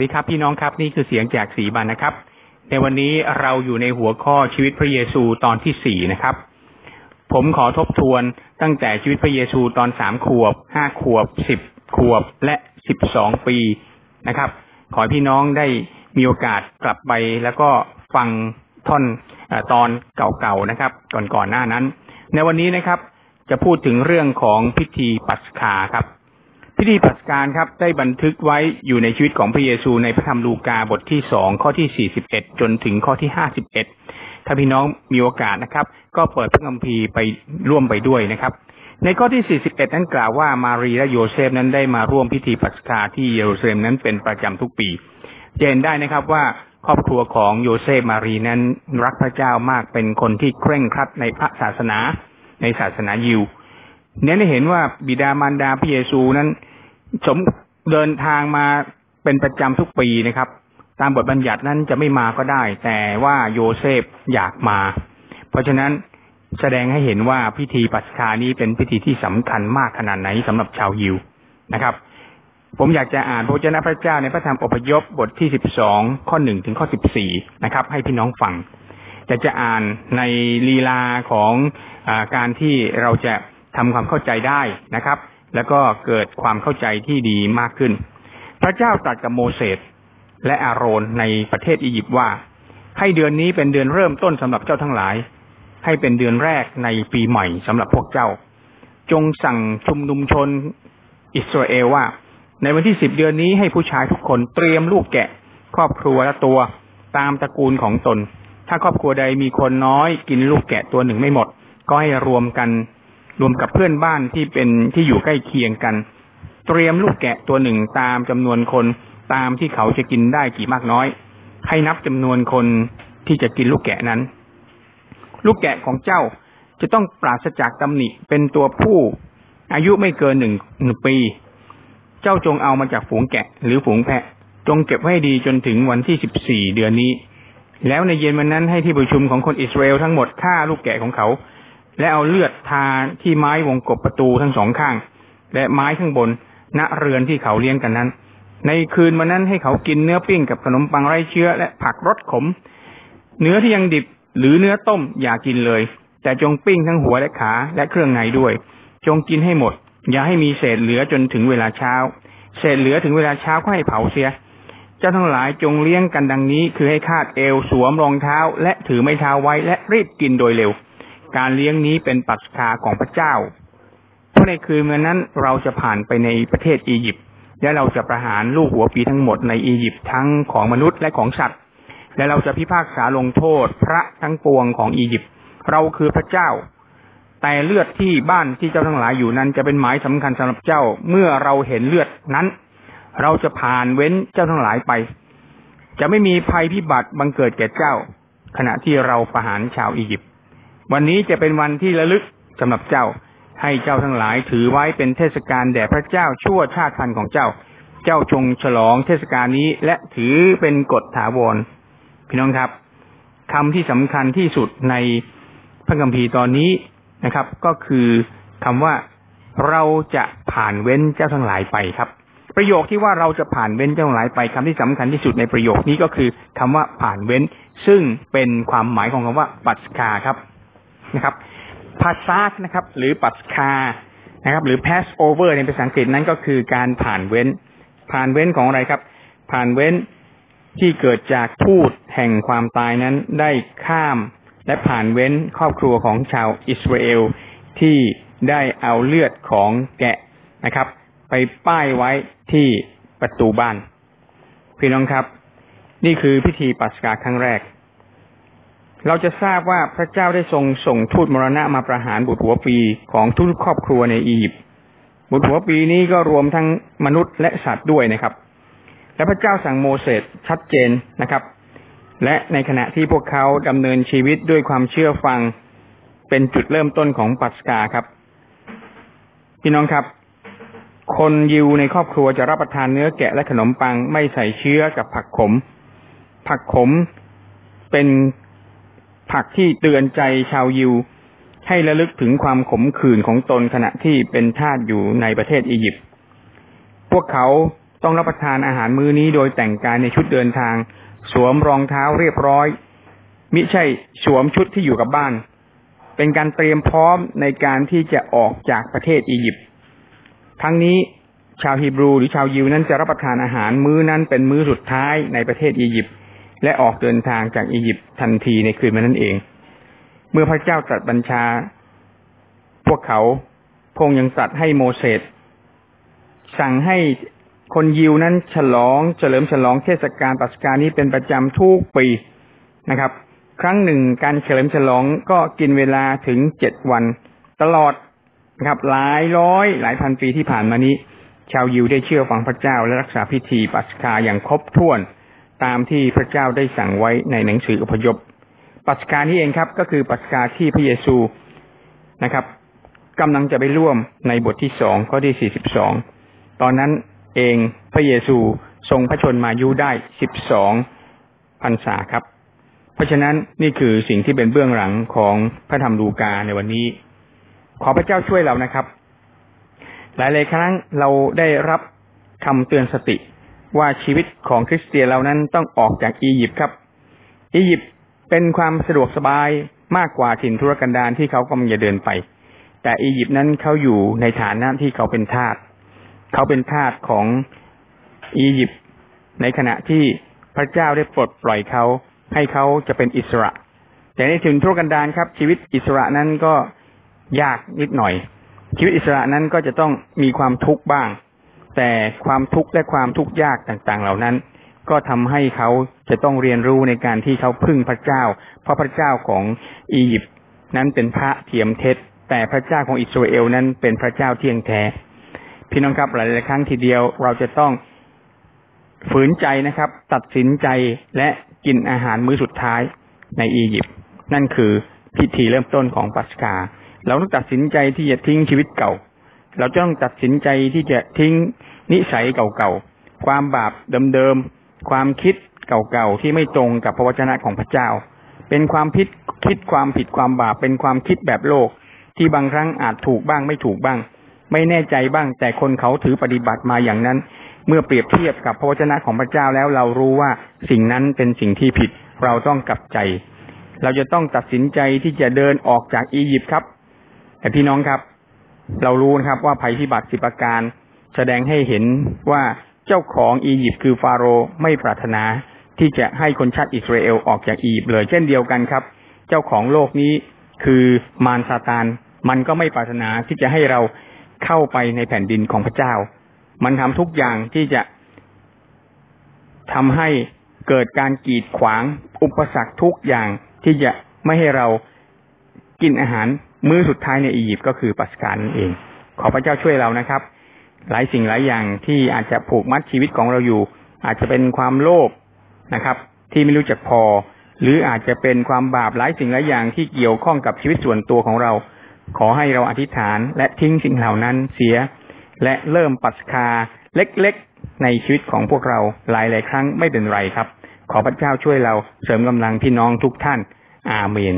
สวัสดีครับพี่น้องครับนี่คือเสียงจากสีบันนะครับ ในวันนี้เราอยู่ในหัวข้อชีวิตพระเยซูตอนที่สี่นะครับ ผมขอทบทวนตั้งแต่ชีวิตพระเยซูตอนสามขวบห้าขวบสิบขวบและสิบสองปีนะครับ ขอพี่น้องได้มีโอกาสกลับไปแล้วก็ฟังท่อนอตอนเก่าๆนะครับ ก่อนๆหน้านั้น ในวันนี้นะครับ จะพูดถึงเรื่องของพิธีปัสคาครับ พิธีปัสกาครับได้บันทึกไว้อยู่ในชีวิตของพระเยซูในพระธรรมลูกาบทที่สองข้อที่สี่สิบเอ็ดจนถึงข้อที่ห้าสิบเอ็ดถ้าพี่น้องมีโอกาสนะครับ ก็เปิดพระคัมภีร์ไปร่วมไปด้วยนะครับ ในข้อที่สี่สิบเอ็ดนั้นกล่าวว่ามารีและโยเซฟนั้นได้มาร่วมพิธีปัสกาที่เยรูซาเล็มนั้นเป็นประจำทุกปีเห็นได้นะครับว่าครอบครัวของโยเซฟมารีนั้นรักพระเจ้ามากเป็นคนที่เคร่งครัดในพระศาสนาในศาสนายิวเน้นให้เห็นว่าบิดามารดาพระเยซูนั้น สมเดินทางมาเป็นประจำทุกปีนะครับ ตามบทบัญญัตินั้นจะไม่มาก็ได้ แต่ว่าโยเซฟอยากมา เพราะฉะนั้นแสดงให้เห็นว่าพิธีปัสคานี้เป็นพิธีที่สำคัญมากขนาดไหนสำหรับชาวยิวนะครับ ผมอยากจะอ่านพระเจ้าพระเจ้าในพระธรรมอพยพบทที่สิบสองข้อหนึ่งถึงข้อสิบสี่นะครับ ให้พี่น้องฟังจะจะอ่านในลีลาของอการที่เราจะทำความเข้าใจได้นะครับ แล้วก็เกิดความเข้าใจที่ดีมากขึ้น พระเจ้าตรัสกับโมเสสและอาโรนในประเทศอียิปต์ว่า ให้เดือนนี้เป็นเดือนเริ่มต้นสำหรับเจ้าทั้งหลาย ให้เป็นเดือนแรกในปีใหม่สำหรับพวกเจ้า จงสั่งชุมนุมชนอิสราเอลว่า ในวันที่สิบเดือนนี้ให้ผู้ชายทุกคนเตรียมลูกแกะ ครอบครัวละตัวตามตระกูลของตน ถ้าครอบครัวใดมีคนน้อยกินลูกแกะตัวหนึ่งไม่หมด ก็ให้รวมกัน รวมกับเพื่อนบ้านที่เป็นที่อยู่ใกล้เคียงกัน เตรียมลูกแกะตัวหนึ่งตามจำนวนคนตามที่เขาจะกินได้กี่มากน้อย ให้นับจำนวนคนที่จะกินลูกแกะนั้น ลูกแกะของเจ้าจะต้องปราศจากตำหนิเป็นตัวผู้ อายุไม่เกินหนึ่งหนึ่งปี เจ้าจงเอามาจากฝูงแกะหรือฝูงแพะ จงเก็บไว้ดีจนถึงวันที่สิบสี่เดือนนี้ แล้วในเย็นวันนั้นให้ที่ประชุมของคนอิสราเอลทั้งหมดฆ่าลูกแกะของเขา และเอาเลือดทาที่ไม้วงกบประตูทั้งสองข้าง และไม้ข้างบนณเรือนที่เขาเลี้ยงกันนั้น ในคืนวันนั้นให้เขากินเนื้อปิ้งกับขนมปังไร้เชื้อ และผักรสขม เนื้อที่ยังดิบหรือเนื้อต้มอย่ากินเลย แต่จงปิ้งทั้งหัวและขาและเครื่องในด้วย จงกินให้หมด อย่าให้มีเศษเหลือจนถึงเวลาเช้า เศษเหลือถึงเวลาเช้าก็ให้เผาเสียเจ้าทั้งหลายจงเลี้ยงกันดังนี้ คือให้คาดเอวสวมรองเท้า และถือไม้เท้าไว้และรีบกินโดยเร็ว การเลี้ยงนี้เป็นปัสคาของพระเจ้า เพราะในคืนวันนั้นเราจะผ่านไปในประเทศอียิปต์และเราจะประหารลูกหัวปีทั้งหมดในอียิปต์ทั้งของมนุษย์และของสัตว์ และเราจะพิพากษาลงโทษพระทั้งปวงของอียิปต์เราคือพระเจ้า แต่เลือดที่บ้านที่เจ้าทั้งหลายอยู่นั้นจะเป็นหมายสำคัญสำหรับเจ้าเมื่อเราเห็นเลือดนั้น เราจะผ่านเว้นเจ้าทั้งหลายไป จะไม่มีภัยพิบัติบังเกิดแก่เจ้า ขณะที่เราประหารชาวอียิปต์ วันนี้จะเป็นวันที่ระลึกสำหรับเจ้า ให้เจ้าทั้งหลายถือไว้เป็นเทศกาลแด่พระเจ้าชั่วชาติพันธุ์ของเจ้า เจ้าจงฉลองเทศกาลนี้และถือเป็นกฎถาวร พี่น้องครับคำที่สำคัญที่สุดในพระคัมภีร์ตอนนี้นะครับ ก็คือคำว่าเราจะผ่านเว้นเจ้าทั้งหลายไปครับ ประโยคที่ว่าเราจะผ่านเว้นเจ้าทั้งหลายไปคำที่สำคัญที่สุดในประโยคนี้ก็คือคำว่าผ่านเว้น ซึ่งเป็นความหมายของคำว่าปัสคาครับ นะครับพาซากนะครับ หรือปัสคานะครับ หรือ pass over ในภาษาอังกฤษนั้นก็คือการผ่านเว้น ผ่านเว้นของอะไรครับ ผ่านเว้นที่เกิดจากทูตแห่งความตายนั้นได้ข้ามและผ่านเว้นครอบครัวของชาวอิสราเอลที่ได้เอาเลือดของแกะนะครับ ไปป้ายไว้ที่ประตูบ้าน พี่น้องครับ นี่คือพิธีปัสกาครั้งแรก เราจะทราบว่าพระเจ้าได้ทรงส่งทูตมรณะมาประหารบุตรหัวปีของทุกครอบครัวในอียิปต์บุตรหัวปีนี้ก็รวมทั้งมนุษย์และสัตว์ด้วยนะครับ และพระเจ้าสั่งโมเสสชัดเจนนะครับ และในขณะที่พวกเขาดำเนินชีวิตด้วยความเชื่อฟังเป็นจุดเริ่มต้นของปัสกาครับ พี่น้องครับ คนยิวในครอบครัวจะรับประทานเนื้อแกะและขนมปังไม่ใส่เชื้อกับผักขม ผักขมเป็น ผักที่เตือนใจชาวยิว ให้ระลึกถึงความขมขื่นของตนขณะที่เป็นทาสอยู่ในประเทศอียิปต์ พวกเขาต้องรับประทานอาหารมื้อนี้โดยแต่งกายในชุดเดินทาง สวมรองเท้าเรียบร้อย มิใช่สวมชุดที่อยู่กับบ้าน เป็นการเตรียมพร้อมในการที่จะออกจากประเทศอียิปต์ ทั้งนี้ชาวฮีบรูหรือชาวยิวนั้นจะรับประทานอาหารมื้อนั้นเป็นมื้อสุดท้ายในประเทศอียิปต์ และออกเดินทางจากอียิปต์ทันทีในคืนนั้นเอง เมื่อพระเจ้าตรัสบัญชา พวกเขาพงยังตรัสให้โมเสสสั่งให้คนยิวนั้นฉลองเฉลิมฉลองเทศกาลปัสกานี้เป็นประจำทุกปีนะครับ ครั้งหนึ่งการเฉลิมฉลองก็กินเวลาถึงเจ็ดวัน ตลอดนะครับ หลายร้อย หลายพันปีที่ผ่านมานี้ ชาวยิวได้เชื่อฟังพระเจ้าและรักษาพิธีปัสกาอย่างครบถ้วน ตามที่พระเจ้าได้สั่งไว้ในหนังสืออพยพ ปัสกานี้เองครับ ก็คือปัสกาที่พระเยซูนะครับกำลังจะไปร่วมในบทที่สองข้อที่สี่สิบสองตอนนั้นเองพระเยซูทรงพระชนมายุได้สิบสองพรรษาครับ เพราะฉะนั้นนี่คือสิ่งที่เป็นเบื้องหลังของพระธรรมลูกาในวันนี้ ขอพระเจ้าช่วยเรานะครับ หลายๆครั้งเราได้รับคำเตือนสติ ว่าชีวิตของคริสเตียนเรานั้นต้องออกจากอียิปต์ครับ อียิปต์เป็นความสะดวกสบายมากกว่าถิ่นทุรกันดารที่เขากำลังจะเดินไป แต่อียิปต์นั้นเขาอยู่ในฐานะที่เขาเป็นทาสเขาเป็นทาสของอียิปต์ในขณะที่พระเจ้าได้ปลดปล่อยเขาให้เขาจะเป็นอิสระ แต่ในถึงทุรกันดารครับ ชีวิตอิสระนั้นก็ยากนิดหน่อย ชีวิตอิสระนั้นก็จะต้องมีความทุกข์บ้าง แต่ความทุกข์และความทุกข์ยากต่างๆ เหล่านั้น ก็ทำให้เขาจะต้องเรียนรู้ในการที่เขาพึ่งพระเจ้า เพราะพระเจ้าของอียิปต์นั้นเป็นพระเทียมเท็จ แต่พระเจ้าของอิสราเอลนั้นเป็นพระเจ้าเที่ยงแท้ พี่น้องครับหลายๆครั้งทีเดียวเราจะต้องฝืนใจนะครับ ตัดสินใจและกินอาหารมื้อสุดท้ายในอียิปต์นั่นคือพิธีเริ่มต้นของปัสกา เราต้องตัดสินใจที่จะทิ้งชีวิตเก่า เราต้องตัดสินใจที่จะทิ้งนิสัยเก่าๆ ความบาปเดิมๆ ความคิดเก่าๆ ที่ไม่ตรงกับพระวจนะของพระเจ้า เป็นความผิดคิดความผิดความบาป เป็นความคิดแบบโลก ที่บางครั้งอาจถูกบ้างไม่ถูกบ้าง ไม่แน่ใจบ้าง แต่คนเขาถือปฏิบัติมาอย่างนั้น เมื่อเปรียบเทียบกับพระวจนะของพระเจ้าแล้วเรารู้ว่าสิ่งนั้นเป็นสิ่งที่ผิด เราต้องกลับใจ เราจะต้องตัดสินใจที่จะเดินออกจากอียิปต์ครับ แต่พี่น้องครับ เรารู้นะครับว่าภัยพิบัติสิบประการ แสดงให้เห็นว่าเจ้าของอียิปต์คือฟาโรห์ไม่ปรารถนาที่จะให้คนชาติอิสราเอลออกจากอียิปต์เลยเช่นเดียวกันครับ เจ้าของโลกนี้คือมารซาตาน มันก็ไม่ปรารถนาที่จะให้เราเข้าไปในแผ่นดินของพระเจ้า มันทำทุกอย่างที่จะทำให้เกิดการกีดขวางอุปสรรคทุกอย่างที่จะไม่ให้เรากินอาหาร มือสุดท้ายในอียิปต์ก็คือปัสกานั่นเอง ขอพระเจ้าช่วยเรานะครับ หลายสิ่งหลายอย่างที่อาจจะผูกมัดชีวิตของเราอยู่ อาจจะเป็นความโลภนะครับ ที่ไม่รู้จักพอ หรืออาจจะเป็นความบาปหลายสิ่งหลายอย่างที่เกี่ยวข้องกับชีวิตส่วนตัวของเรา ขอให้เราอธิษฐานและทิ้งสิ่งเหล่านั้นเสีย และเริ่มปัสคาเล็กๆในชีวิตของพวกเราหลายๆครั้งไม่เป็นไรครับ ขอพระเจ้าช่วยเราเสริมกำลังพี่น้องทุกท่าน อาเมน